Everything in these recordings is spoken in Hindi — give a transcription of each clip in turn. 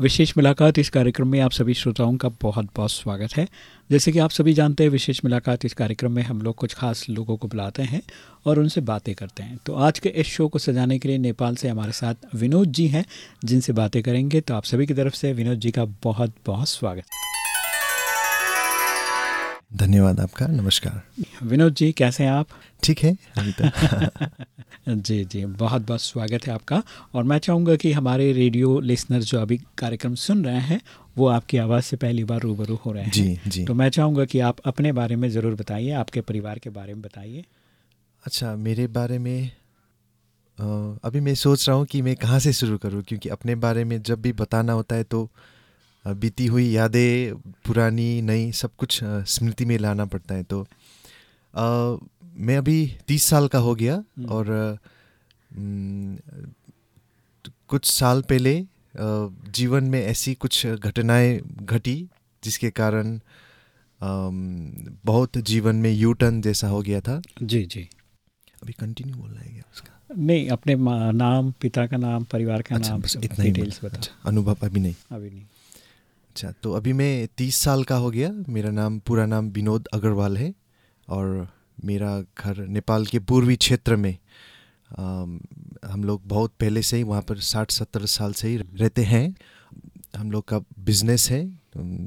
विशेष मुलाकात इस कार्यक्रम में आप सभी श्रोताओं का बहुत बहुत स्वागत है। जैसे कि आप सभी जानते हैं, विशेष मुलाकात इस कार्यक्रम में हम लोग कुछ खास लोगों को बुलाते हैं और उनसे बातें करते हैं। तो आज के इस शो को सजाने के लिए नेपाल से हमारे साथ विनोद जी हैं, जिनसे बातें करेंगे। तो आप सभी की तरफ़ से विनोद जी का बहुत बहुत स्वागत। धन्यवाद आपका नमस्कार। विनोद जी कैसे हैं आप? ठीक है जी जी बहुत बहुत स्वागत है आपका। और मैं चाहूँगा कि हमारे रेडियो लिसनर जो अभी कार्यक्रम सुन रहे हैं वो आपकी आवाज़ से पहली बार रूबरू हो रहे हैं। जी जी। तो मैं चाहूँगा कि आप अपने बारे में ज़रूर बताइए आपके परिवार के बारे में बताइए। अच्छा मेरे बारे में अभी मैं सोच रहा हूँ कि मैं कहाँ से शुरू करूँ क्योंकि अपने बारे में जब भी बताना होता है तो बीती हुई यादें पुरानी नई सब कुछ स्मृति में लाना पड़ता है। तो अ, मैं अभी तीस साल का हो गया और अ, हम्म, कुछ साल पहले जीवन में ऐसी कुछ घटनाएँ घटी जिसके कारण बहुत जीवन में यू टर्न जैसा हो गया था। जी जी। अभी कंटिन्यू बोलना है उसका? नहीं अपने नाम पिता का नाम परिवार का अच्छा नाम बस इतना ही डिटेल्स बता अच्छा, अनुभव अभी नहीं। अभी नहीं। अच्छा तो अभी मैं तीस साल का हो गया। मेरा नाम पूरा नाम विनोद अग्रवाल है और मेरा घर नेपाल के पूर्वी क्षेत्र में। अम, हम लोग बहुत पहले से ही वहाँ पर साठ सत्तर साल से ही रहते हैं। हम लोग का बिज़नेस है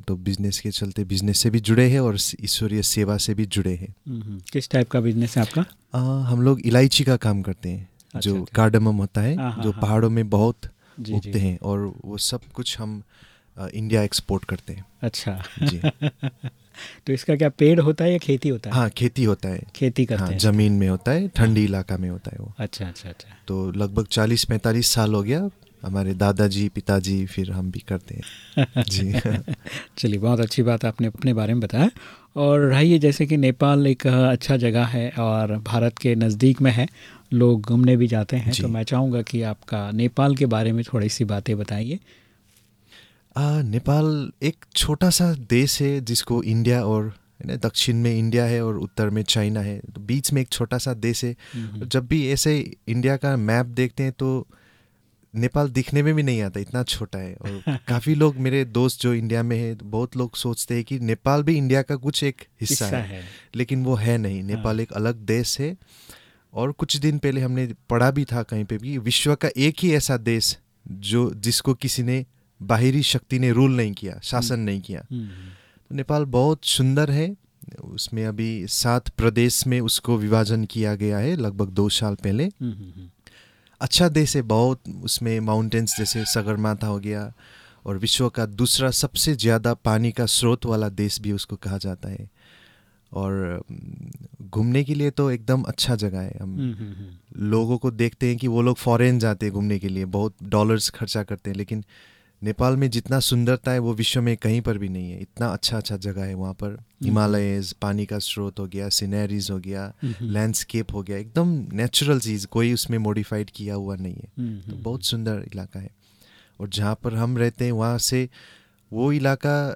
तो बिज़नेस के चलते बिज़नेस से भी जुड़े हैं और ईश्वरीय सेवा से भी जुड़े हैं। हम्म, किस टाइप का बिज़नेस है आपका? आ, हम लोग इलायची का काम करते हैं अच्छा, जो अच्छा। कार्डमम होता है हाँ, हाँ, जो हाँ। पहाड़ों में बहुत उगते हैं और वो सब कुछ हम आ, इंडिया एक्सपोर्ट करते हैं। अच्छा। जी। तो इसका क्या पेड़ होता है या खेती होता है? हाँ खेती होता है। खेती करते हाँ हैं। ज़मीन में होता है ठंडी इलाका में होता है वो। अच्छा अच्छा अच्छा। तो लगभग चालीस पैंतालीस साल हो गया हमारे दादाजी पिताजी फिर हम भी करते हैं। जी। चलिए बहुत अच्छी बात आपने अपने बारे में बताया। और रहिए जैसे कि नेपाल एक अच्छा जगह है और भारत के नज़दीक में है लोग घूमने भी जाते हैं। तो मैं चाहूँगा कि आपका नेपाल के बारे में थोड़ी सी बातें बताइए। नेपाल एक छोटा सा देश है जिसको इंडिया और है ना दक्षिण में इंडिया है और उत्तर में चाइना है। तो बीच में एक छोटा सा देश है। जब भी ऐसे इंडिया का मैप देखते हैं तो नेपाल दिखने में भी नहीं आता इतना छोटा है। और काफ़ी लोग मेरे दोस्त जो इंडिया में है तो बहुत लोग सोचते हैं कि नेपाल भी इंडिया का कुछ एक हिस्सा हिस्सा है। है। लेकिन वो है नहीं। नेपाल एक अलग देश है। और कुछ दिन पहले हमने पढ़ा भी था कहीं पे भी विश्व का एक ही ऐसा देश जो जिसको किसी ने बाहरी शक्ति ने रूल नहीं किया शासन नहीं किया। हम्म, तो नेपाल बहुत सुंदर है। उसमें अभी सात प्रदेश में उसको विभाजन किया गया है लगभग दो साल पहले। हम्म, हम्म, हम्म। अच्छा देश है बहुत उसमें माउंटेन्स जैसे सगरमाथा हो गया और विश्व का दूसरा सबसे ज़्यादा पानी का स्रोत वाला देश भी उसको कहा जाता है। और घूमने के लिए तो एकदम अच्छा जगह है। हम हम्म, हम्म, हम्म। लोगों को देखते हैं कि वो लोग फॉरेन जाते हैं घूमने के लिए बहुत डॉलर्स खर्चा करते हैं लेकिन नेपाल में जितना सुंदरता है वो विश्व में कहीं पर भी नहीं है। इतना अच्छा अच्छा जगह है वहाँ पर। हिमालयज पानी का स्रोत हो गया सीनरीज हो गया हम्म, लैंडस्केप हो गया एकदम नेचुरल चीज़ कोई उसमें मॉडिफाइड किया हुआ नहीं है। हम्म, तो हम्म, बहुत सुंदर इलाका है। और जहाँ पर हम रहते हैं वहाँ से वो इलाका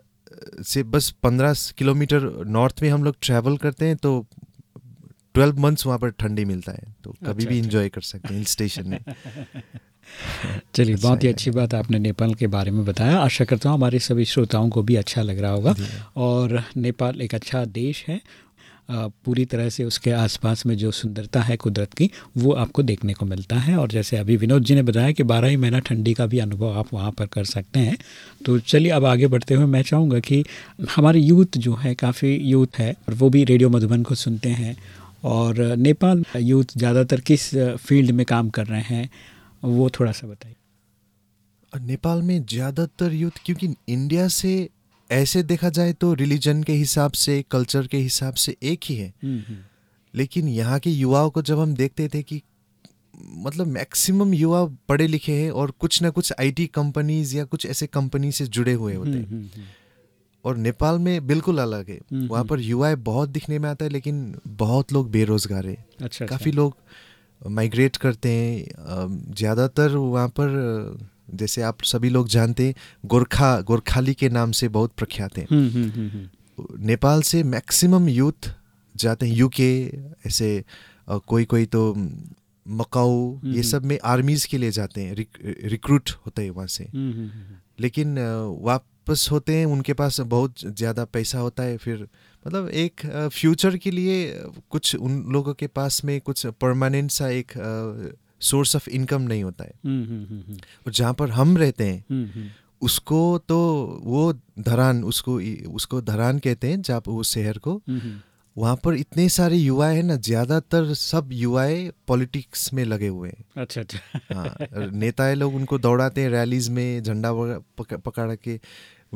से बस पंद्रह किलोमीटर नॉर्थ में हम लोग ट्रैवल करते हैं तो ट्वेल्व मंथ्स वहाँ पर ठंडी मिलता है। तो कभी अच्छा, भी अच्छा। इंजॉय कर सकते हैं हिल स्टेशन में। चलिए अच्छा बहुत ही अच्छी बात आपने नेपाल के बारे में बताया। आशा करता हूँ हमारे सभी श्रोताओं को भी अच्छा लग रहा होगा। और नेपाल एक अच्छा देश है। पूरी तरह से उसके आसपास में जो सुंदरता है कुदरत की वो आपको देखने को मिलता है। और जैसे अभी विनोद जी ने बताया कि बारह ही महीना ठंडी का भी अनुभव आप वहाँ पर कर सकते हैं। तो चलिए अब आगे बढ़ते हुए मैं चाहूँगा कि हमारे यूथ जो है काफ़ी यूथ है और वो भी रेडियो मधुबन को सुनते हैं। और नेपाल यूथ ज़्यादातर किस फ़ील्ड में काम कर रहे हैं? वो थोड़ा सा बताइए। नेपाल में ज़्यादातर यूथ क्योंकि इंडिया से ऐसे देखा जाए तो रिलीजन के हिसाब से कल्चर के हिसाब से एक ही है। लेकिन यहाँ के युवाओं को जब हम देखते थे कि मतलब मैक्सिमम युवा पढ़े लिखे हैं और कुछ ना कुछ आईटी कंपनीज़ या कुछ ऐसे कंपनी से जुड़े हुए होते हैं। और नेपाल में बिल्कुल अलग है। हम्म, वहाँ पर युवा बहुत दिखने में आता है लेकिन बहुत लोग बेरोजगार है। अच्छा काफ़ी अच्छा। लोग माइग्रेट करते हैं ज़्यादातर वहाँ पर जैसे आप सभी लोग जानते हैं गोरखा गोरखाली के नाम से बहुत प्रख्यात हैं हम्म, हम्म, हम्म। नेपाल से मैक्सिमम यूथ जाते हैं यूके ऐसे कोई कोई तो मकाऊ ये। सब में आर्मीज के लिए जाते हैं रिक, रिक्रूट होते हैं वहाँ से। लेकिन वापस होते हैं उनके पास बहुत ज़्यादा पैसा होता है फिर मतलब एक फ्यूचर के लिए कुछ उन लोगों के पास में कुछ परमानेंट सा एक सोर्स ऑफ़ इनकम नहीं होता है हम्म, हम्म, हम्म, और जहाँ पर हम रहते हैं। उसको तो वो धरान उसको उसको धरान कहते हैं जहाँ उस शहर को। वहाँ पर इतने सारे युवा हैं ना ज़्यादातर सब युवाए पॉलिटिक्स में लगे हुए हैं अच्छा अच्छा हाँ नेताएँ लोग उनको दौड़ाते हैं रैलीज में झंडा वगैरह पकड़ के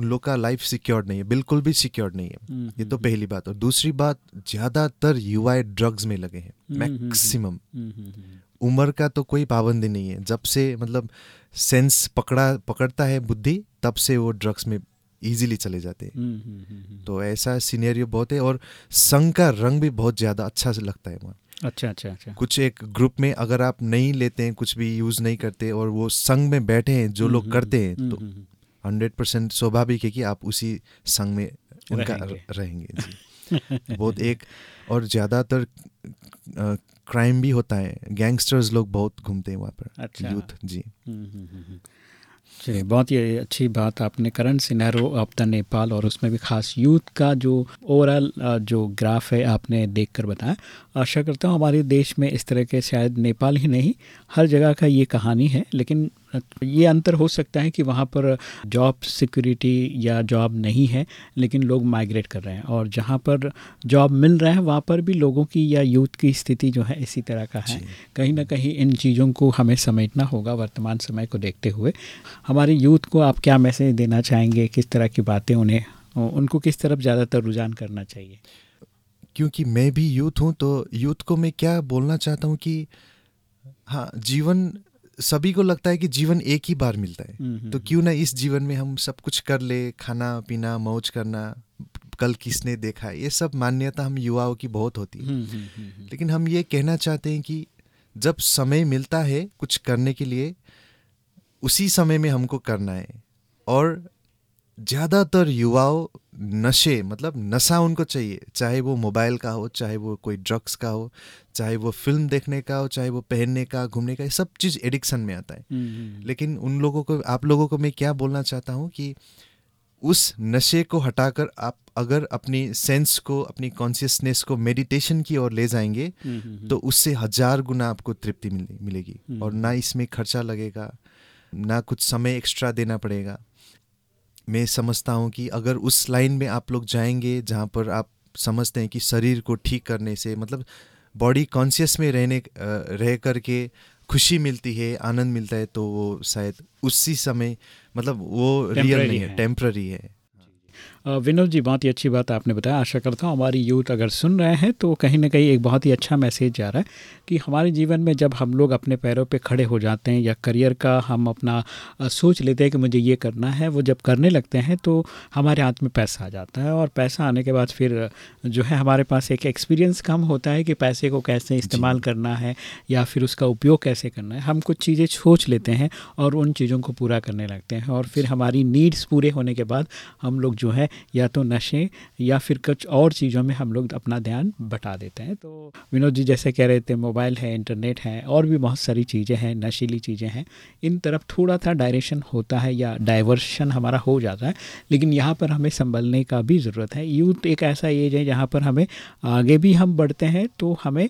उन लोग का लाइफ सिक्योर्ड नहीं है बिल्कुल भी सिक्योर्ड नहीं है। हम्म, ये तो पहली बात। और दूसरी बात ज़्यादातर युवाएँ ड्रग्स में लगे हैं हम्म, हम्म, मैक्सिमम हम्म, हम्म, हम्म। उम्र का तो कोई पाबंदी नहीं है। जब से मतलब सेंस पकड़ा पकड़ता है बुद्धि तब से वो ड्रग्स में इजीली चले जाते हैं। हम्म, हम्म, हम्म, हम्म। तो ऐसा सीनेरियो बहुत है और संघ का रंग भी बहुत ज़्यादा अच्छा से लगता है वहाँ। अच्छा अच्छा अच्छा। कुछ एक ग्रुप में अगर आप नहीं लेते हैं कुछ भी यूज़ नहीं करते और वो संघ में बैठे हैं जो लोग हम्म, करते हैं हम्म, तो हम्म, हम्म। हंड्रेड परसेंट स्वाभाविक है कि आप उसी संघ में उनका रहेंगे। रहेंगे जी बहुत एक और ज़्यादातर क्राइम भी होता है गैंगस्टर्स लोग बहुत घूमते हैं वहाँ पर अच्छा। यूथ जी हम्म, हम्म, हम्म। चलिए बहुत ही अच्छी बात आपने current scenario of the Nepal और उसमें भी खास यूथ का जो ओवरऑल जो ग्राफ है आपने देखकर बताया आशा करता हूँ हमारे देश में इस तरह के शायद नेपाल ही नहीं हर जगह का ये कहानी है लेकिन ये अंतर हो सकता है कि वहाँ पर जॉब सिक्योरिटी या जॉब नहीं है लेकिन लोग माइग्रेट कर रहे हैं। और जहाँ पर जॉब मिल रहा है वहाँ पर भी लोगों की या यूथ की स्थिति जो है इसी तरह का है। कहीं ना कहीं इन चीज़ों को हमें समेटना होगा वर्तमान समय को देखते हुए। हमारे यूथ को आप क्या मैसेज देना चाहेंगे? किस तरह की बातें उन्हें उनको किस तरफ़ ज़्यादातर रुझान करना चाहिए? क्योंकि मैं भी यूथ हूँ तो यूथ को मैं क्या बोलना चाहता हूँ कि हाँ जीवन सभी को लगता है कि जीवन एक ही बार मिलता है। हम्म, तो क्यों ना इस जीवन में हम सब कुछ कर ले खाना पीना मौज करना कल किसने देखा ये सब मान्यता हम युवाओं की बहुत होती है। हम्म, हम्म, हम्म, हम्म। लेकिन हम ये कहना चाहते हैं कि जब समय मिलता है कुछ करने के लिए उसी समय में हमको करना है। और ज़्यादातर युवाओं नशे मतलब नशा उनको चाहिए चाहे वो मोबाइल का हो चाहे वो कोई ड्रग्स का हो चाहे वो फ़िल्म देखने का हो चाहे वो पहनने का घूमने का ये सब चीज़ एडिक्शन में आता है हम्म, हम्म, लेकिन उन लोगों को आप लोगों को मैं क्या बोलना चाहता हूँ कि उस नशे को हटाकर आप अगर अपनी सेंस को अपनी कॉन्शियसनेस को मेडिटेशन की ओर ले जाएँगे हम्म, हम्म, हम्म। तो उससे हज़ार गुना आपको तृप्ति मिले मिलेगी हम्म। और ना इसमें खर्चा लगेगा ना कुछ समय एक्स्ट्रा देना पड़ेगा मैं समझता हूँ कि अगर उस लाइन में आप लोग जाएँगे जहाँ पर आप समझते हैं कि शरीर को ठीक करने से मतलब बॉडी कॉन्शियस में रहने रह रह करके खुशी मिलती है आनंद मिलता है तो वो शायद उसी समय मतलब वो रियल नहीं है है। टेम्प्ररी है विनोद जी बहुत ही अच्छी बात आपने बताया। आशा करता हूँ हमारी यूथ अगर सुन रहे हैं तो कहीं ना कहीं एक बहुत ही अच्छा मैसेज जा रहा है कि हमारे जीवन में जब हम लोग अपने पैरों पे खड़े हो जाते हैं या करियर का हम अपना सोच लेते हैं कि मुझे ये करना है वो जब करने लगते हैं तो हमारे हाथ में पैसा आ जाता है और पैसा आने के बाद फिर जो है हमारे पास एक एक्सपीरियंस कम होता है कि पैसे को कैसे इस्तेमाल करना है या फिर उसका उपयोग कैसे करना है। हम कुछ चीज़ें सोच लेते हैं और उन चीज़ों को पूरा करने लगते हैं और फिर हमारी नीड्स पूरे होने के बाद हम लोग जो है या तो नशे या फिर कुछ और चीज़ों में हम लोग अपना ध्यान बटा देते हैं। तो विनोद जी जैसे कह रहे थे मोबाइल है इंटरनेट है और भी बहुत सारी चीज़ें हैं नशीली चीज़ें हैं। इन तरफ़ थोड़ा सा डायरेक्शन होता है या डाइवर्शन हमारा हो जाता है लेकिन यहाँ पर हमें संभलने का भी ज़रूरत है। यूथ एक ऐसा एज है जहाँ पर हमें आगे भी हम बढ़ते हैं तो हमें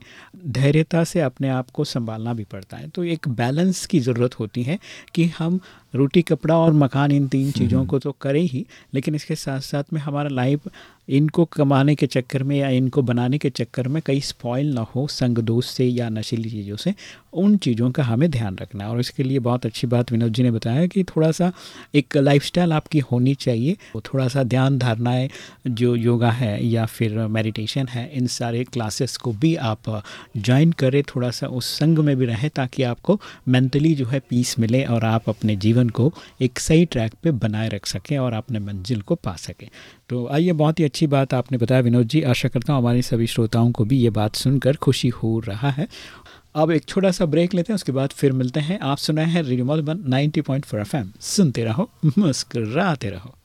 धैर्यता से अपने आप को संभालना भी पड़ता है। तो एक बैलेंस की ज़रूरत होती है कि हम रोटी कपड़ा और मकान इन तीन चीज़ों को तो करें ही लेकिन इसके साथ साथ में हमारा लाइफ इनको कमाने के चक्कर में या इनको बनाने के चक्कर में कहीं स्पॉइल ना हो संग दोष से या नशीली चीज़ों से, उन चीज़ों का हमें ध्यान रखना और इसके लिए बहुत अच्छी बात विनोद जी ने बताया कि थोड़ा सा एक लाइफस्टाइल आपकी होनी चाहिए। थोड़ा सा ध्यान धारणाएँ जो योगा है या फिर मेडिटेशन है, इन सारे क्लासेस को भी आप ज्वाइन करें। थोड़ा सा उस संग में भी रहें ताकि आपको मेंटली जो है पीस मिले और आप अपने जीवन को एक सही ट्रैक पे बनाए रख सकें और अपने मंजिल को पा सकें। तो आइए, बहुत ही अच्छी बात आपने बताया विनोद जी। आशा करता हूँ हमारे सभी श्रोताओं को भी ये बात सुनकर खुशी हो रहा है। अब एक छोटा सा ब्रेक लेते हैं, उसके बाद फिर मिलते हैं। आप सुनाए हैं रेडियो मधुबन 90.4 पॉइंट सुनते रहो, मुस्कराते रहो।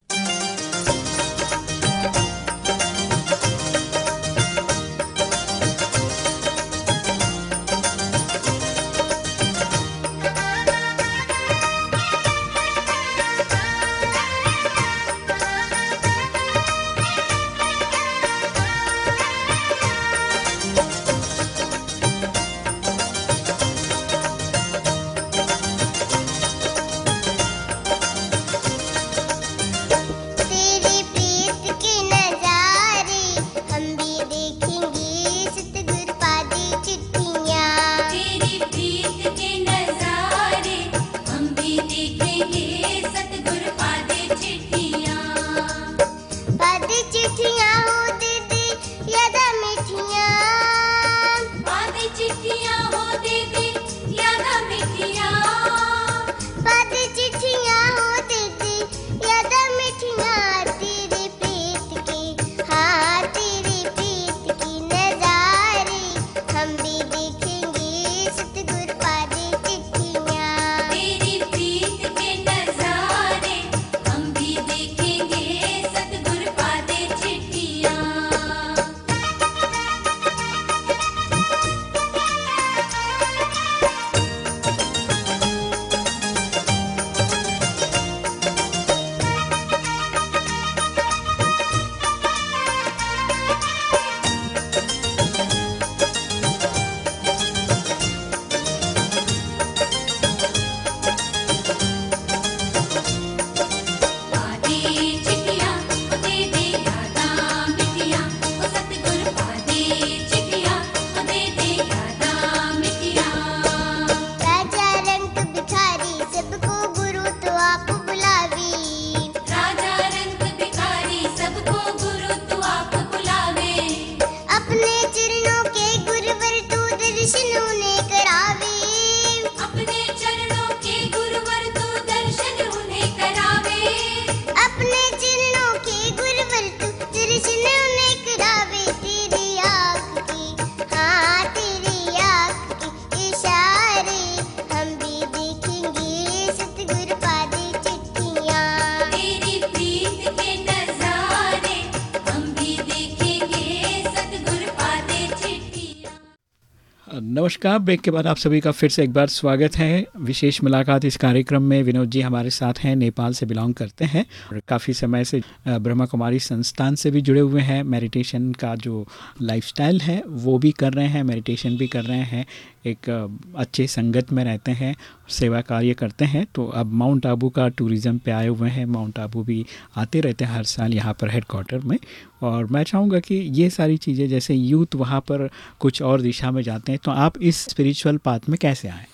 नमस्कार, ब्रेक के बाद आप सभी का फिर से एक बार स्वागत है। विशेष मुलाकात इस कार्यक्रम में विनोद जी हमारे साथ हैं, नेपाल से बिलोंग करते हैं और काफ़ी समय से ब्रह्मा कुमारी संस्थान से भी जुड़े हुए हैं। मेडिटेशन का जो लाइफस्टाइल है, वो भी कर रहे हैं, मेडिटेशन भी कर रहे हैं। एक अच्छे संगत में रहते हैं सेवा कार्य करते हैं तो अब माउंट आबू का टूरिज़्म पे आए हुए हैं। माउंट आबू भी आते रहते हैं हर साल यहाँ पर हेड क्वार्टर में। और मैं चाहूँगा कि ये सारी चीज़ें जैसे यूथ वहाँ पर कुछ और दिशा में जाते हैं तो आप इस स्पिरिचुअल पाथ में कैसे आए?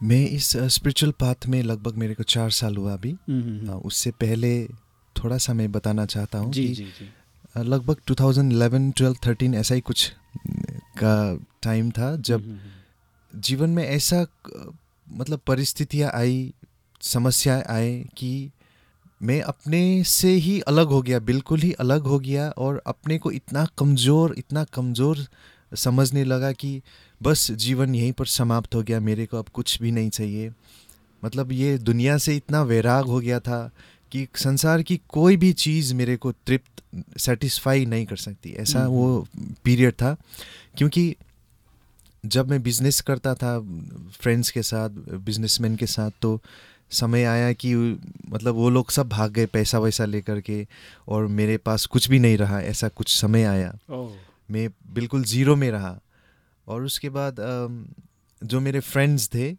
मैं इस स्पिरिचुअल पाथ में लगभग मेरे को चार साल हुआ अभी। हम्म, हम्म, हम्म। उससे पहले थोड़ा सा मैं बताना चाहता हूँ जी, जी, जी. लगभग 2011, 12, 13 ऐसा ही कुछ का टाइम था जब जीवन में ऐसा मतलब परिस्थितियाँ आई समस्याएँ आए कि मैं अपने से ही अलग हो गया बिल्कुल ही अलग हो गया और अपने को इतना कमज़ोर इतना कमज़ोर समझने लगा कि बस जीवन यहीं पर समाप्त हो गया मेरे को अब कुछ भी नहीं चाहिए मतलब ये दुनिया से इतना वैराग हो गया था कि संसार की कोई भी चीज़ मेरे को तृप्त सेटिस्फाई नहीं कर सकती ऐसा हम्म, वो पीरियड। था क्योंकि जब मैं बिज़नेस करता था फ्रेंड्स के साथ बिजनेसमैन के साथ तो समय आया कि मतलब वो लोग सब भाग गए पैसा वैसा लेकर के और मेरे पास कुछ भी नहीं रहा ऐसा कुछ समय आया। मैं बिल्कुल ज़ीरो में रहा। और उसके बाद जो मेरे फ्रेंड्स थे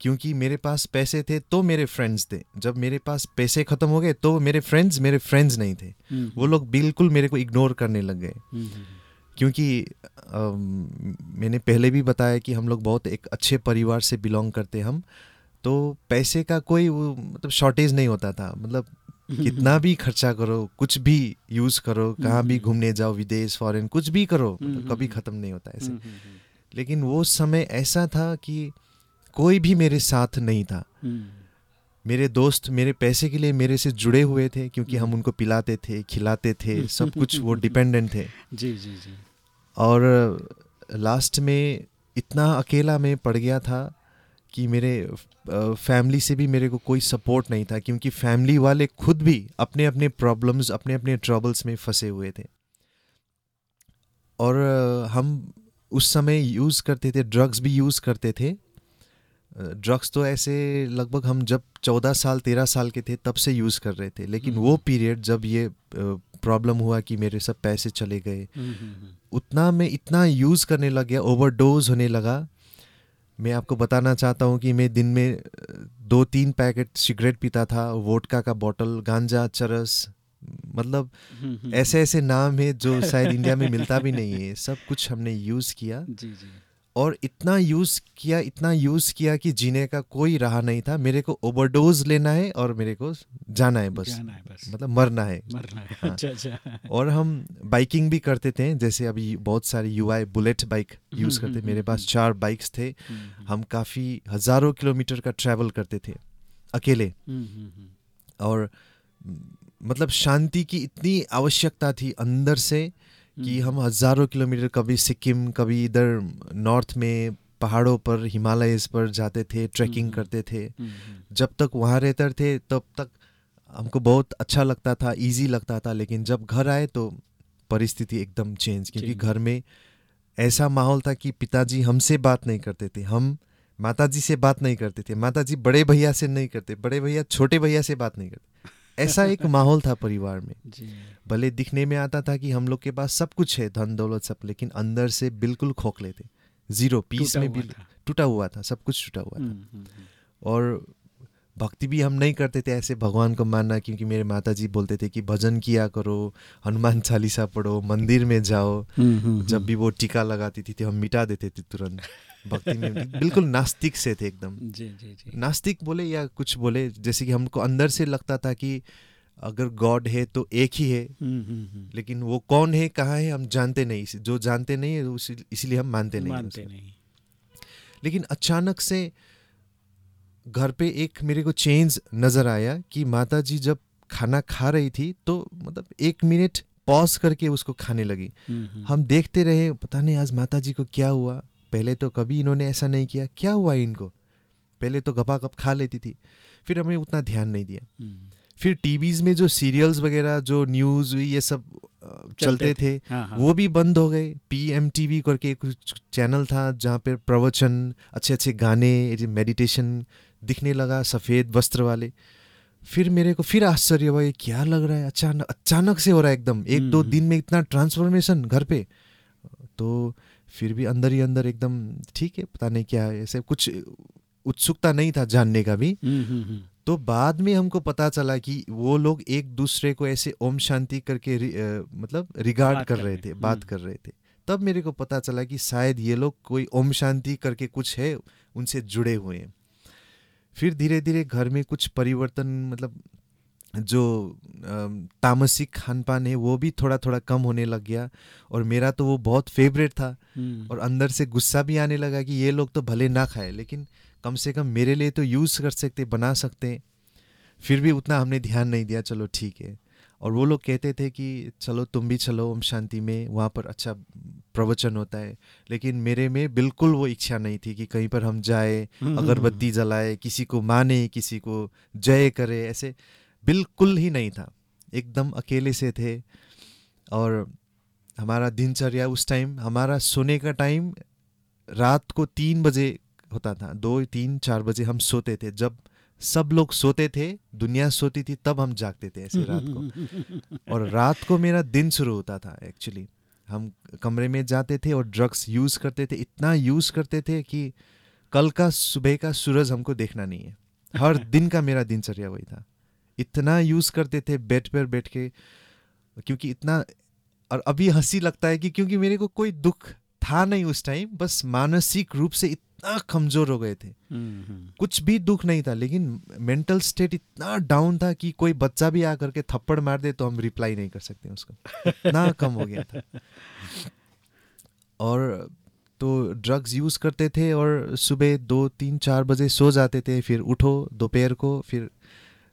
क्योंकि मेरे पास पैसे थे तो मेरे फ्रेंड्स थे। जब मेरे पास पैसे ख़त्म हो गए तो मेरे फ्रेंड्स मेरे फ्रेंड्स नहीं थे। हम्म, वो लोग बिल्कुल मेरे को इग्नोर करने लग गए। हम्म, हम्म, क्योंकि मैंने पहले भी बताया कि हम लोग बहुत एक अच्छे परिवार से बिलोंग करते हम। तो पैसे का कोई वो मतलब शॉर्टेज नहीं होता था। मतलब कितना भी खर्चा करो कुछ भी यूज़ करो कहाँ भी हम्म। घूमने जाओ विदेश फॉरेन कुछ भी करो मतलब कभी ख़त्म नहीं होता ऐसे। लेकिन वो समय ऐसा था कि कोई भी मेरे साथ नहीं था। मेरे दोस्त मेरे पैसे के लिए मेरे से जुड़े हुए थे क्योंकि हम उनको पिलाते थे खिलाते थे सब कुछ वो डिपेंडेंट थे। जी जी जी। और लास्ट में इतना अकेला मैं पड़ गया था कि मेरे फैमिली से भी मेरे को कोई सपोर्ट नहीं था क्योंकि फैमिली वाले खुद भी अपने अपने प्रॉब्लम्स अपने अपने ट्रबल्स में फंसे हुए थे। और हम उस समय यूज़ करते थे ड्रग्स भी यूज़ करते थे। ड्रग्स तो ऐसे लगभग हम जब चौदह साल तेरह साल के थे तब से यूज़ कर रहे थे। लेकिन वो पीरियड हम्म। जब ये प्रॉब्लम हुआ कि मेरे सब पैसे चले गए हम्म, हम्म, उतना मैं इतना यूज़ करने लग गया ओवरडोज होने लगा। मैं आपको बताना चाहता हूँ कि मैं दिन में दो तीन पैकेट सिगरेट पीता था वोटका का बॉटल गांजा चरस मतलब ऐसे ऐसे नाम है जो शायद इंडिया में मिलता भी नहीं है। सब कुछ हमने यूज़ किया। जी जी। और इतना यूज़ किया इतना यूज़ किया कि जीने का कोई रहा नहीं था। मेरे को ओवरडोज लेना है और मेरे को जाना है बस, जाना है बस। मतलब मरना है। मरना है। हाँ। अच्छा अच्छा। और हम बाइकिंग भी करते थे जैसे अभी बहुत सारी युवा बुलेट बाइक यूज़ करते मेरे पास चार बाइक्स थे। हम काफ़ी हज़ारों किलोमीटर का ट्रैवल करते थे अकेले। और मतलब शांति की इतनी आवश्यकता थी अंदर से कि हम्म। हम हज़ारों किलोमीटर कभी सिक्किम कभी इधर नॉर्थ में पहाड़ों पर हिमालयस पर जाते थे ट्रैकिंग हम्म, करते थे। हम्म, जब तक वहाँ रहते थे तब तक हमको बहुत अच्छा लगता था इजी लगता था लेकिन जब घर आए तो परिस्थिति एकदम चेंज क्योंकि घर में ऐसा माहौल था कि पिताजी हमसे बात नहीं करते थे हम माताजी से बात नहीं करते थे माताजी बड़े भैया से नहीं करते बड़े भैया छोटे भैया से बात नहीं करते। ऐसा एक माहौल था परिवार में। भले दिखने में आता था कि हम लोग के पास सब कुछ है धन दौलत सब लेकिन अंदर से बिल्कुल खोखले थे ज़ीरो पीस में भी टूटा हुआ था सब कुछ टूटा हुआ था। हम्म, हम्म, हम्म। और भक्ति भी हम नहीं करते थे ऐसे भगवान को मानना क्योंकि मेरे माता जी बोलते थे कि भजन किया करो हनुमान चालीसा पढ़ो मंदिर में जाओ। जब भी वो टीका लगाती थी तो हम मिटा देते थे तुरंत। भक्ति में बिल्कुल नास्तिक से थे एकदम। जी जी जी। नास्तिक बोले या कुछ बोले जैसे कि हमको अंदर से लगता था कि अगर गॉड है तो एक ही है। हम्म, हम्म, हम्म। लेकिन वो कौन है कहाँ है हम जानते नहीं। जो जानते नहीं है इसलिए हम मानते नहीं मानते नहीं। लेकिन अचानक से घर पे एक मेरे को चेंज नज़र आया कि माता जी जब खाना खा रही थी तो मतलब एक मिनट पॉज करके उसको खाने लगी। हम देखते रहे पता नहीं आज माता जी को क्या हुआ। पहले तो कभी इन्होंने ऐसा नहीं किया। क्या हुआ इनको? पहले तो गपा गप खा लेती थी। फिर हमें उतना ध्यान नहीं दिया। हम्म। फिर टीवीज में जो सीरियल्स वगैरह जो न्यूज़ हुई ये सब चलते थे। हाँ, हाँ। वो भी बंद हो गए। पी एम टी वी करके एक चैनल था जहाँ पे प्रवचन अच्छे अच्छे गाने मेडिटेशन दिखने लगा सफ़ेद वस्त्र वाले। फिर मेरे को फिर आश्चर्य हुआ ये क्या लग रहा है? अचानक अचानक से हो रहा है एकदम। एक दो हम्म। दिन में इतना ट्रांसफॉर्मेशन घर पे। तो फिर भी अंदर ही अंदर एकदम ठीक है पता नहीं क्या है ऐसे कुछ उत्सुकता नहीं था जानने का भी। हम्म, हम्म, हम्म। तो बाद में हमको पता चला कि वो लोग एक दूसरे को ऐसे ओम शांति करके रि, आ, मतलब रिगार्ड कर, कर रहे थे बात कर रहे थे। तब मेरे को पता चला कि शायद ये लोग कोई ओम शांति करके कुछ है उनसे जुड़े हुए हैं। फिर धीरे धीरे घर में कुछ परिवर्तन मतलब जो तामसिक खान पान है वो भी थोड़ा थोड़ा कम होने लग गया और मेरा तो वो बहुत फेवरेट था हम्म। और अंदर से गुस्सा भी आने लगा कि ये लोग तो भले ना खाए लेकिन कम से कम मेरे लिए तो यूज़ कर सकते बना सकते फिर भी उतना हमने ध्यान नहीं दिया चलो ठीक है। और वो लोग कहते थे कि चलो तुम भी चलो ओम शांति में वहाँ पर अच्छा प्रवचन होता है। लेकिन मेरे में बिल्कुल वो इच्छा नहीं थी कि कहीं पर हम जाए हम्म, हम्म, अगरबत्ती जलाए किसी को माने किसी को जय करे ऐसे बिल्कुल ही नहीं था। एकदम अकेले से थे और हमारा दिनचर्या उस टाइम हमारा सोने का टाइम रात को तीन बजे होता था। दो तीन चार बजे हम सोते थे। जब सब लोग सोते थे दुनिया सोती थी तब हम जागते थे ऐसे रात को। और रात को मेरा दिन शुरू होता था एक्चुअली हम कमरे में जाते थे और ड्रग्स यूज़ करते थे। इतना यूज़ करते थे कि कल का सुबह का सूरज हमको देखना नहीं है। हर दिन का मेरा दिनचर्या वही था। इतना यूज़ करते थे बेड पर बैठ के क्योंकि इतना और अभी हँसी लगता है कि क्योंकि मेरे को कोई दुख था नहीं उस टाइम बस मानसिक रूप से इतना कमज़ोर हो गए थे। कुछ भी दुख नहीं था लेकिन मेंटल स्टेट इतना डाउन था कि कोई बच्चा भी आकर के थप्पड़ मार दे तो हम रिप्लाई नहीं कर सकते उसको। इतना कम हो गया था। और तो ड्रग्स यूज़ करते थे और सुबह दो तीन चार बजे सो जाते थे फिर उठो दोपहर को फिर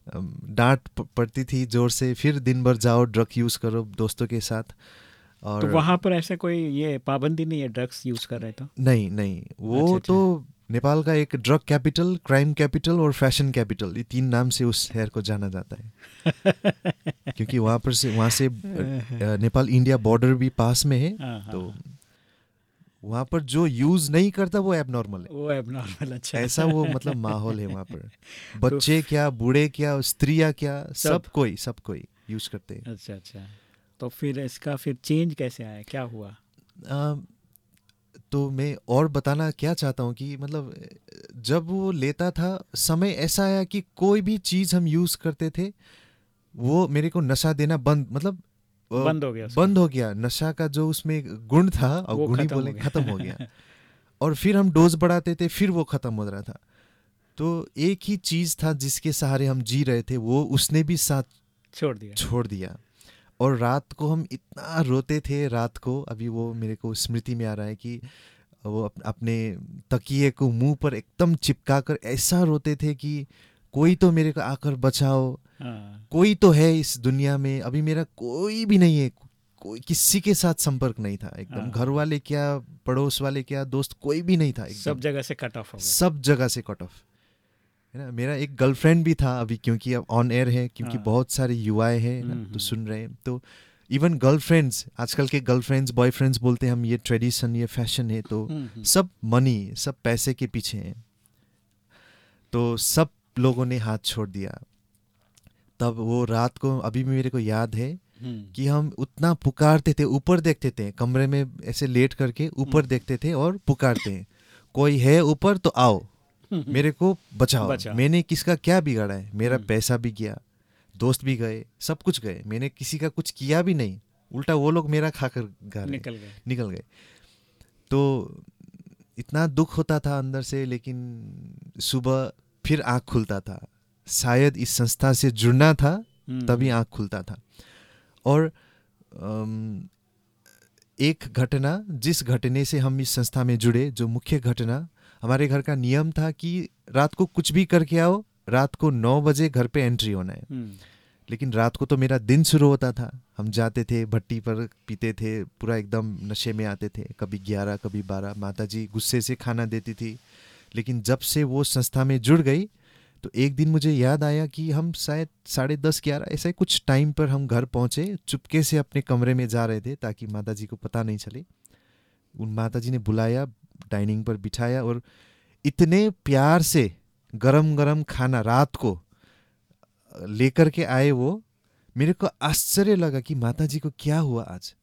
डांट पड़ती थी ज़ोर से फिर दिन भर जाओ ड्रग यूज़ करो दोस्तों के साथ और तो वहाँ पर ऐसे कोई ये पाबंदी नहीं है ड्रग्स यूज़ कर रहे तो नहीं नहीं वो अच्छा, अच्छा। तो नेपाल का एक ड्रग कैपिटल क्राइम कैपिटल और फ़ैशन कैपिटल ये तीन नाम से उस शहर को जाना जाता है क्योंकि वहाँ पर से वहाँ से नेपाल इंडिया बॉर्डर भी पास में है हाँ, हाँ, तो हाँ। वहाँ पर जो यूज़ नहीं करता वो एबनॉर्मल है। वो एबनॉर्मल अच्छा। ऐसा वो मतलब माहौल है वहाँ पर। बच्चे क्या बूढ़े क्या स्त्रियाँ क्या सब। सब। कोई सब कोई यूज़ करते हैं। अच्छा अच्छा। तो फिर इसका फिर चेंज कैसे आया? क्या हुआ? आ, तो मैं और बताना क्या चाहता हूँ कि मतलब जब वो लेता था समय ऐसा आया कि कोई भी चीज़ हम यूज़ करते थे वो मेरे को नशा देना बंद मतलब बंद हो गया बंद हो गया। नशा का जो उसमें गुण था और वो गुणी बोले खत्म हो गया। और फिर हम डोज बढ़ाते थे फिर वो खत्म हो रहा था। तो एक ही चीज़ था जिसके सहारे हम जी रहे थे वो उसने भी साथ छोड़ दिया। छोड़ दिया। और रात को हम इतना रोते थे रात को अभी वो मेरे को स्मृति में आ रहा है कि वो अपने तकिए को मुँह पर एकदम चिपका कर ऐसा रोते थे कि कोई तो मेरे को आकर बचाओ। हाँ। कोई तो है इस दुनिया में अभी मेरा कोई भी नहीं है। कोई किसी के साथ संपर्क नहीं था। एकदम हाँ। घर वाले क्या पड़ोस वाले क्या दोस्त कोई भी नहीं था सब जगह से कट ऑफ़ सब जगह से कट ऑफ़ है ना? मेरा एक गर्लफ्रेंड भी था अभी क्योंकि अब ऑन एयर है क्योंकि हाँ। बहुत सारे युवाएँ हैं ना? हम्म, तो हम्म। सुन रहे हैं। तो इवन गर्लफ्रेंड्स आजकल के गर्लफ्रेंड्स बॉयफ्रेंड्स बोलते हैं हम ये ट्रेडिशन ये फ़ैशन है। तो हम्म। सब मनी सब पैसे के पीछे हैं। तो सब लोगों ने हाथ छोड़ दिया। तब वो रात को अभी भी मेरे को याद है हम्म, कि हम उतना पुकारते थे ऊपर देखते थे कमरे में ऐसे लेट करके ऊपर हम्म। देखते थे और पुकारते हैं। कोई है ऊपर तो आओ हम्म, मेरे को बचाओ। बचाओ। मैंने किसका क्या बिगाड़ा है? मेरा। पैसा भी गया दोस्त भी गए सब कुछ गए। मैंने किसी का कुछ किया भी नहीं। उल्टा वो लोग मेरा खाकर गा रहे। निकल गए। निकल गए। तो इतना दुख होता था अंदर से लेकिन सुबह फिर आँख खुलता था। शायद इस संस्था से जुड़ना था हम्म, तभी आँख खुलता था। और एक घटना जिस घटने से हम इस संस्था में जुड़े जो मुख्य घटना हमारे घर का नियम था कि रात को कुछ भी करके आओ रात को नौ बजे घर पे एंट्री होना है। हम्म, लेकिन रात को तो मेरा दिन शुरू होता था। हम जाते थे भट्टी पर पीते थे पूरा एकदम नशे में आते थे। कभी ग्यारह कभी बारह। माता जी गुस्से से खाना देती थी। लेकिन जब से वो संस्था में जुड़ गई तो एक दिन मुझे याद आया कि हम शायद साढ़े दस, ग्यारह, ऐसे कुछ टाइम पर हम घर पहुँचे, चुपके से अपने कमरे में जा रहे थे ताकि माता जी को पता नहीं चले। उन माता जी ने बुलाया, डाइनिंग पर बिठाया और इतने प्यार से गरम गरम खाना रात को लेकर के आए वो। मेरे को आश्चर्य लगा कि माता जी को क्या हुआ आज।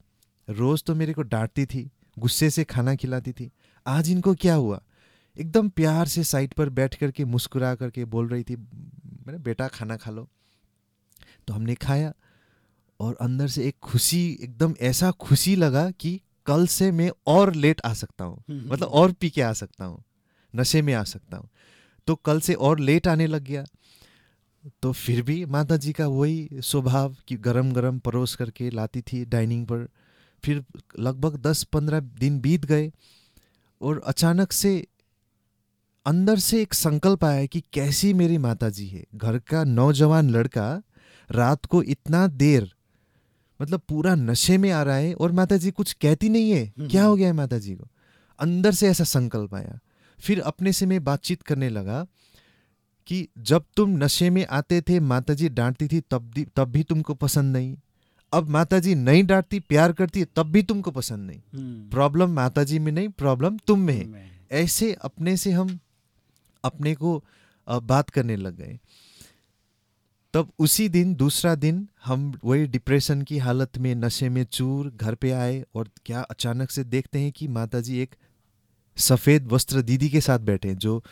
रोज तो मेरे को डांटती थी, गुस्से से खाना खिलाती थी। आज इनको क्या हुआ? एकदम प्यार से साइड पर बैठ करके मुस्कुरा करके बोल रही थी मेरे बेटा खाना खा लो। तो हमने खाया और अंदर से एक खुशी एकदम ऐसा खुशी लगा कि कल से मैं और लेट आ सकता हूँ। हम्म, मतलब और पी के आ सकता हूँ नशे में आ सकता हूँ। तो कल से और लेट आने लग गया। तो फिर भी माता जी का वही स्वभाव कि गरम गरम परोस करके लाती थी डाइनिंग पर। फिर लगभग दस पंद्रह दिन बीत गए और अचानक से अंदर से एक संकल्प आया कि कैसी मेरी माता जी है। घर का नौजवान लड़का रात को इतना देर मतलब पूरा नशे में आ रहा है और माता जी कुछ कहती नहीं है। क्या हो गया है माता जी को? अंदर से ऐसा संकल्प आया। फिर अपने से मैं बातचीत करने लगा कि जब तुम नशे में आते थे माता जी डांटती थी तब भी तब भी तुमको पसंद नहीं। अब माता जी नहीं डांटती प्यार करती तब भी तुमको पसंद नहीं। हम्म, प्रॉब्लम माता जी में नहीं प्रॉब्लम तुम में है। ऐसे अपने से हम अपने को बात करने लग गए। तब उसी दिन, दूसरा दिन, हम वही डिप्रेशन की हालत में, नशे में चूर, घर पे आए और क्या अचानक से देखते हैं कि माताजी एक सफ़ेद वस्त्र दीदी के साथ बैठे जो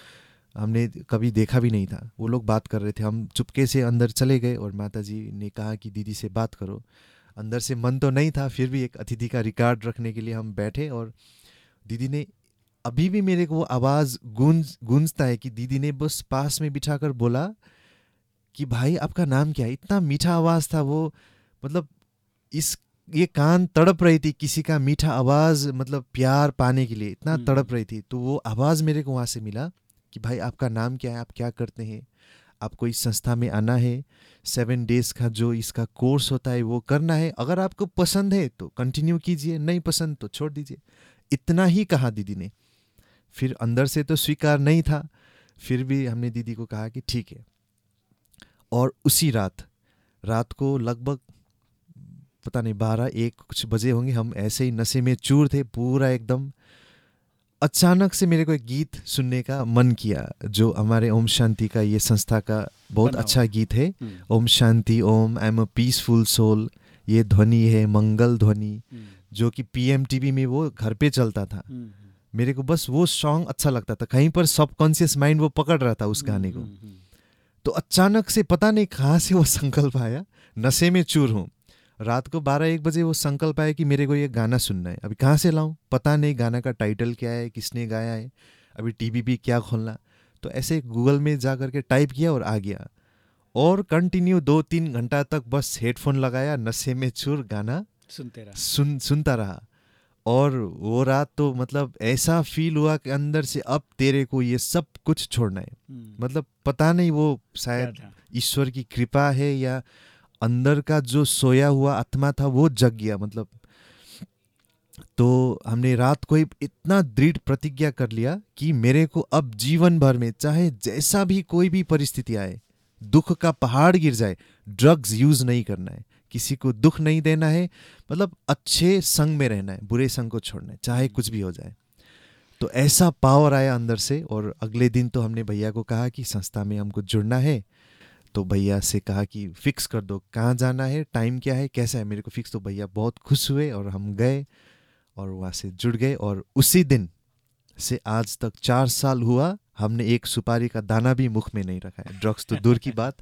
हमने कभी देखा भी नहीं था। वो लोग बात कर रहे थे। हम चुपके से अंदर चले गए और माता जी ने कहा कि, दीदी से बात करो। अंदर से मन तो नहीं था, फिर भी एक अतिथि का रिकॉर्ड रखने के लिए हम बैठे और दीदी ने अभी भी मेरे को वो आवाज़ गूंज गूंजता है कि दीदी ने बस पास में बिठा कर बोला कि भाई आपका नाम क्या है? इतना मीठा आवाज़ था वो। मतलब इस ये कान तड़प रही थी किसी का मीठा आवाज़ मतलब प्यार पाने के लिए इतना हम्म। तड़प रही थी। तो वो आवाज़ मेरे को वहाँ से मिला कि भाई आपका नाम क्या है? आप क्या करते हैं? आपको इस संस्था में आना है। सेवन डेज़ का जो इसका कोर्स होता है वो करना है। अगर आपको पसंद है तो कंटिन्यू कीजिए नहीं पसंद तो छोड़ दीजिए। इतना ही कहा दीदी ने। फिर अंदर से तो स्वीकार नहीं था। फिर भी हमने दीदी को कहा कि ठीक है। और उसी रात रात को लगभग पता नहीं बारह एक कुछ बजे होंगे हम ऐसे ही नशे में चूर थे पूरा एकदम। अचानक से मेरे को एक गीत सुनने का मन किया जो हमारे ओम शांति का ये संस्था का बहुत अच्छा गीत है। हम्म, Om Shanti Om I am a peaceful soul ये ध्वनि है मंगल ध्वनि हम्म, जो कि पीएमटीवी में वो घर पे चलता था। हम्म, मेरे को बस वो सॉन्ग अच्छा लगता था। कहीं पर सबकॉन्शियस माइंड वो पकड़ रहा था उस गाने को। हम्म, हम्म, तो अचानक से पता नहीं कहाँ से वो संकल्प आया। नशे में चूर हूँ। रात को बारह एक बजे वो संकल्प आया कि मेरे को ये गाना सुनना है। अभी कहाँ से लाऊं? पता नहीं गाना का टाइटल क्या है किसने गाया है। अभी टीवी पे क्या खोलना। तो ऐसे गूगल में जा करके टाइप किया और आ गया। और कंटिन्यू दो तीन घंटा तक बस हेडफोन लगाया नशे में चूर गाना सुनते रहा। सुन सुनता रहा। और वो रात तो मतलब ऐसा फील हुआ कि अंदर से अब तेरे को ये सब कुछ छोड़ना है। हम्म, मतलब पता नहीं वो शायद ईश्वर की कृपा है या अंदर का जो सोया हुआ आत्मा था वो जग गया मतलब। तो हमने रात को ही इतना दृढ़ प्रतिज्ञा कर लिया कि मेरे को अब जीवन भर में चाहे जैसा भी कोई भी परिस्थिति आए दुख का पहाड़ गिर जाए ड्रग्स यूज़ नहीं करना है। किसी को दुख नहीं देना है मतलब अच्छे संग में रहना है, बुरे संग को छोड़ना है, चाहे कुछ भी हो जाए। तो ऐसा पावर आया अंदर से और अगले दिन तो हमने भैया को कहा कि संस्था में हमको जुड़ना है। तो भैया से कहा कि फिक्स कर दो, कहाँ जाना है, टाइम क्या है, कैसा है, मेरे को फिक्स तो भैया बहुत खुश हुए और हम गए और वहाँ से जुड़ गए और उसी दिन से आज तक चार साल हुआ, हमने एक सुपारी का दाना भी मुख में नहीं रखा है। ड्रग्स तो दूर की बात।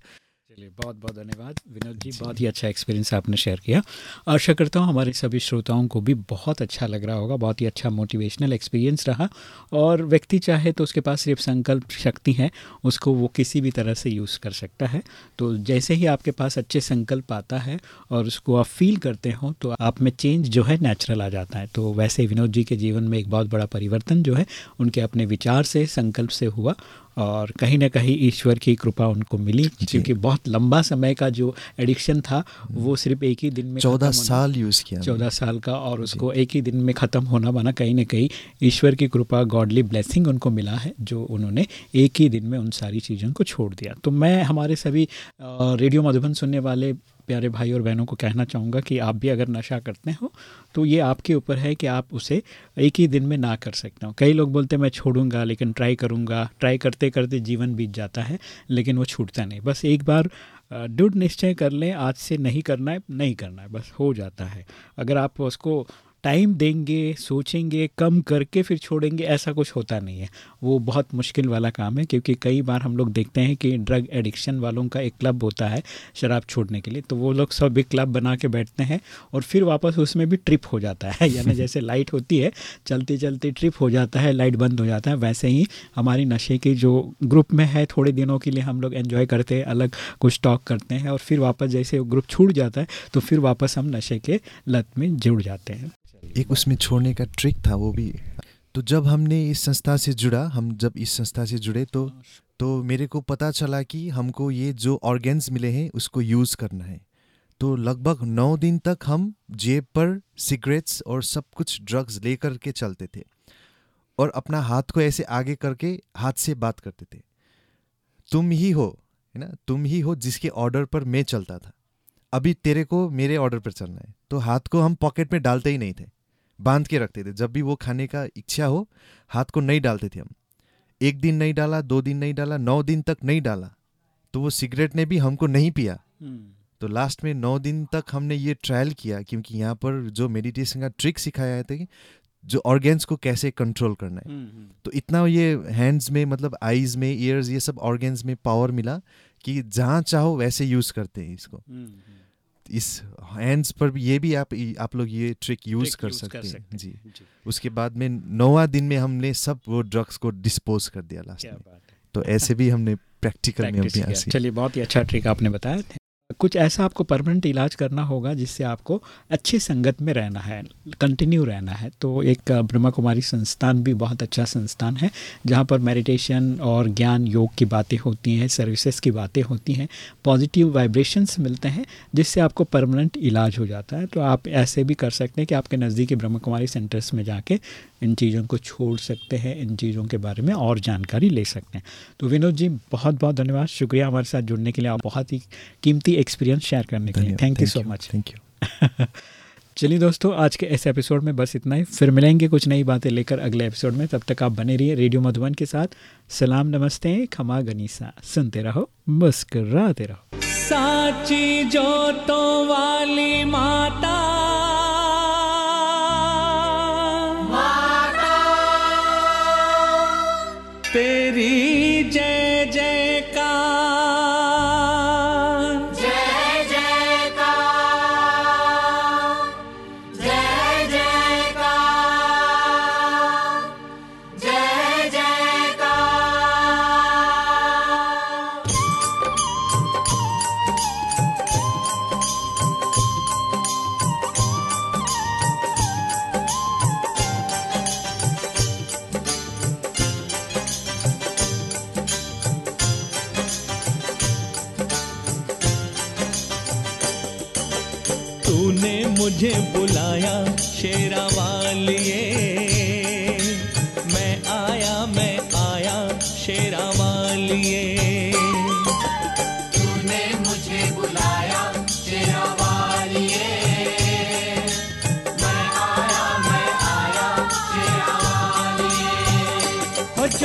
चलिए बहुत बहुत धन्यवाद। विनोद जी, बहुत ही अच्छा एक्सपीरियंस आपने शेयर किया। आशा करता हूँ हमारे सभी श्रोताओं को भी बहुत अच्छा लग रहा होगा, बहुत ही अच्छा मोटिवेशनल एक्सपीरियंस रहा। और व्यक्ति चाहे तो उसके पास सिर्फ़ संकल्प शक्ति है, उसको वो किसी भी तरह से यूज़ कर सकता है। तो जैसे ही आपके पास अच्छे संकल्प आता है और उसको आप फील करते हो तो आप में चेंज जो है नेचुरल आ जाता है। तो वैसे विनोद जी के जीवन में एक बहुत बड़ा परिवर्तन जो है, उनके अपने विचार से, संकल्प से हुआ। और कहीं ना कहीं ईश्वर की कृपा उनको मिली क्योंकि बहुत लंबा समय का जो एडिक्शन था वो सिर्फ़ एक ही दिन में चौदह साल यूज़ किया चौदह साल का और उसको एक ही दिन में ख़त्म होना बना कहीं ना कहीं ईश्वर की कृपा गॉडली ब्लेसिंग उनको मिला है जो उन्होंने एक ही दिन में उन सारी चीज़ों को छोड़ दिया। तो मैं हमारे सभी रेडियो मधुबन सुनने वाले प्यारे भाई और बहनों को कहना चाहूँगा कि आप भी अगर नशा करते हो तो ये आपके ऊपर है कि आप उसे एक ही दिन में ना कर सकते हो। कई लोग बोलते हैं, मैं छोड़ूँगा, लेकिन ट्राई करूँगा। ट्राई करते करते जीवन बीत जाता है, लेकिन वो छूटता नहीं। बस एक बार दृढ़ निश्चय कर लें, आज से नहीं करना है, नहीं करना है, बस हो जाता है। अगर आप उसको टाइम देंगे, सोचेंगे, कम करके फिर छोड़ेंगे, ऐसा कुछ होता नहीं है। वो बहुत मुश्किल वाला काम है, क्योंकि कई बार हम लोग देखते हैं कि ड्रग एडिक्शन वालों का एक क्लब होता है शराब छोड़ने के लिए तो वो लोग सब एक क्लब बना के बैठते हैं और फिर वापस उसमें भी ट्रिप हो जाता है। यानी जैसे लाइट होती है चलती चलती ट्रिप हो जाता है, लाइट बंद हो जाता है, वैसे ही हमारी नशे की जो ग्रुप में है, थोड़े दिनों के लिए हम लोग एंजॉय करते हैं, अलग कुछ टॉक करते हैं और फिर वापस जैसे ग्रुप छूट जाता है तो फिर वापस हम नशे के लत में जुड़ जाते हैं। एक उसमें छोड़ने का ट्रिक था, वो भी। तो जब हमने इस संस्था से जुड़ा, हम जब इस संस्था से जुड़े तो तो मेरे को पता चला कि हमको ये जो ऑर्गेन्स मिले हैं, उसको यूज़ करना है। तो लगभग नौ दिन तक हम जेब पर सिगरेट्स और सब कुछ ड्रग्स लेकर के चलते थे और अपना हाथ को ऐसे आगे करके हाथ से बात करते थे। तुम ही हो, है ना? तुम ही हो जिसके ऑर्डर पर मैं चलता था। अभी तेरे को मेरे ऑर्डर पर चलना है। तो हाथ को हम पॉकेट में डालते ही नहीं थे। बाँध के रखते थे। जब भी वो खाने का इच्छा हो हाथ को नहीं डालते थे हम। एक दिन नहीं डाला दो दिन नहीं डाला नौ दिन तक नहीं डाला तो वो सिगरेट ने भी हमको नहीं पिया। तो लास्ट में नौ दिन तक हमने ये ट्रायल किया क्योंकि यहाँ पर जो मेडिटेशन का ट्रिक सिखाया था कि जो ऑर्गेन्स को कैसे कंट्रोल करना है। तो इतना ये हैंड्स में मतलब आईज में ईयर्स ये सब ऑर्गेन्स में पावर मिला कि जहाँ चाहो वैसे यूज़ करते हैं इसको। इस हैंड्स पर भी ये भी आप आप लोग ये ट्रिक यूज़ कर, कर use सकते हैं। जी। जी। उसके बाद में नौवा दिन में हमने सब वो ड्रग्स को डिस्पोज कर दिया लास्ट में। तो ऐसे भी हमने प्रैक्टिकल में चलिए बहुत ही अच्छा ट्रिक आपने बताया। कुछ ऐसा आपको परमानेंट इलाज करना होगा जिससे आपको अच्छी संगत में रहना है कंटिन्यू रहना है। तो एक ब्रह्मा कुमारी संस्थान भी बहुत अच्छा संस्थान है, जहाँ पर मेडिटेशन और ज्ञान योग की बातें होती हैं सर्विसेज़ की बातें होती हैं पॉजिटिव वाइब्रेशंस मिलते हैं, जिससे आपको परमानेंट इलाज हो जाता है। तो आप ऐसे भी कर सकते हैं कि आपके नज़दीकी ब्रह्मा कुमारी सेंटर्स में जाके इन चीज़ों को छोड़ सकते हैं, इन चीज़ों के बारे में और जानकारी ले सकते हैं। तो विनोद जी बहुत बहुत धन्यवाद। शुक्रिया हमारे साथ जुड़ने के लिए। आप बहुत ही कीमती एक्सपीरियंस शेयर करने के लिए. Thank you so much thank you चलिए दोस्तों आज के इस एपिसोड में बस इतना ही. फिर मिलेंगे कुछ नई बातें लेकर अगले एपिसोड में. तब तक आप बने रहिए रेडियो मधुबन के साथ. सलाम नमस्ते खमा गनीसा. सुनते रहो मुस्कराते रहो. साची जोतों वाली माता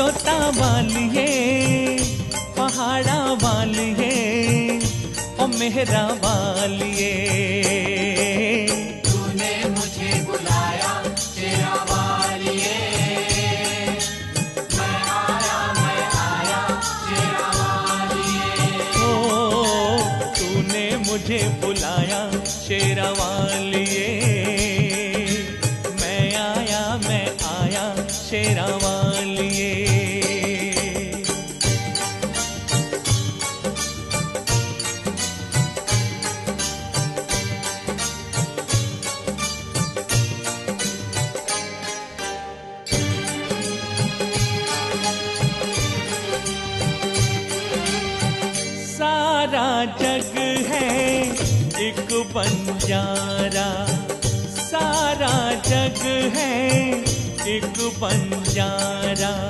ओ जोता वालिए पहाड़ा वालिए ओ मेहरा तूने मुझे बुलाया तेरा वालिए मैं आया मैं आया तेरा वालिए ओ तूने मुझे बुलाया शेरा वालिए जग है, एक बंजारा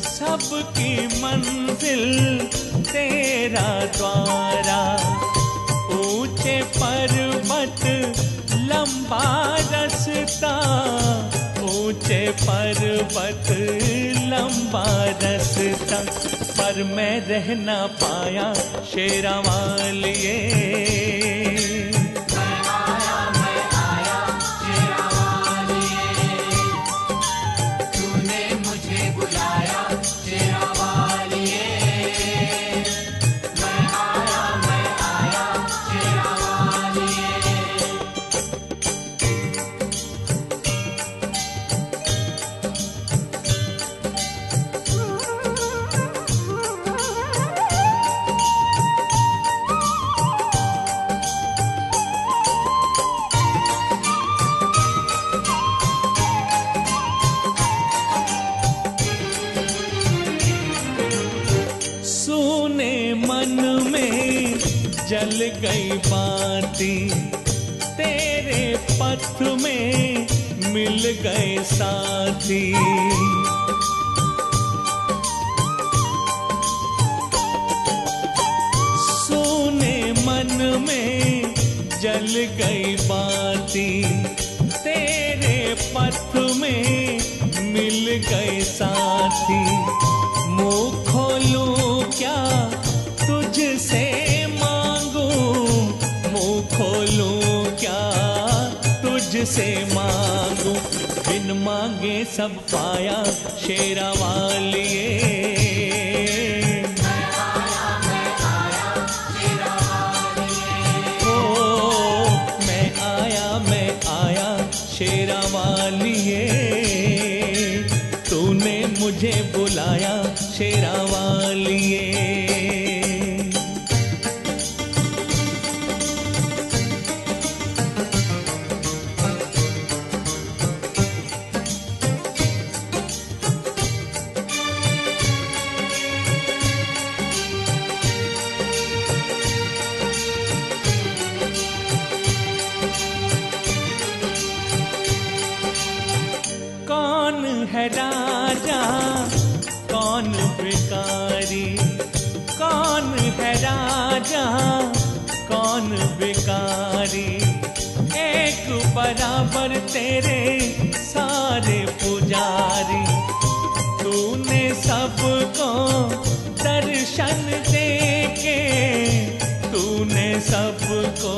सबकी मंजिल तेरा द्वारा। ऊँचे पर्वत, लंबा रास्ता। ऊँचे पर्वत, लंबा रास्ता। पर मैं रह ना पाया शेरा गई बाती तेरे पथ में मिल गए साथी। सोने मन में जल गई बाती, तेरे पथ में मिल गए साथी। मुँह तुझसे मांगू बिन मांगे सब पाया शेरा वालिए। राजा कौन भिकारी कौन है राजा? कौन भिकारी एक बराबर तेरे सारे पुजारी। तूने सबको दर्शन दे तूने सबको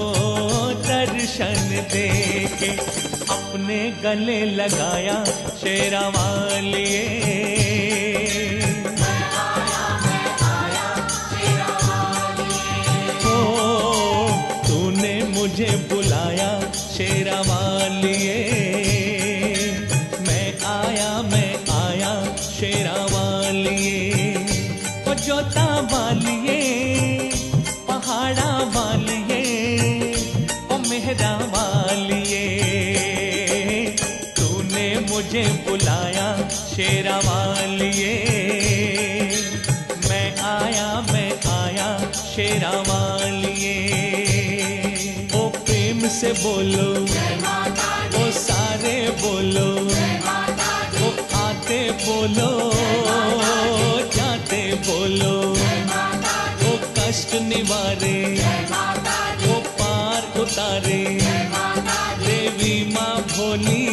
दर्शन दे अपने गले लगाया शेरा वालिए मुझे शेरा वालिए मैं आया मैं आया, शेरा वालिए ओ प्रेम से बोलो, ओ सारे बोलो, ओ आते बोलो, जाते बोलो। ओ कष्ट निवारे, ओ पार उतारे। देवी माँ भोली